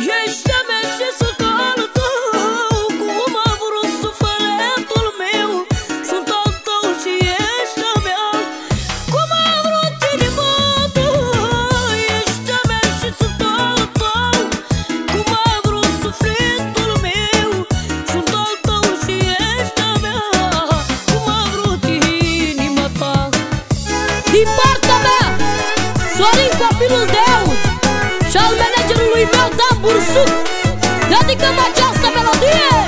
Iubește-mă ce sunt al tău meu. Sunt al și ești meu Cum a vrut inima ta Iubește-mă și sunt al meu Sunt al și ești meu Cum a vrut inima ta? Din partea mea Sorin copilul de por suco. Dentro de cama de melodia.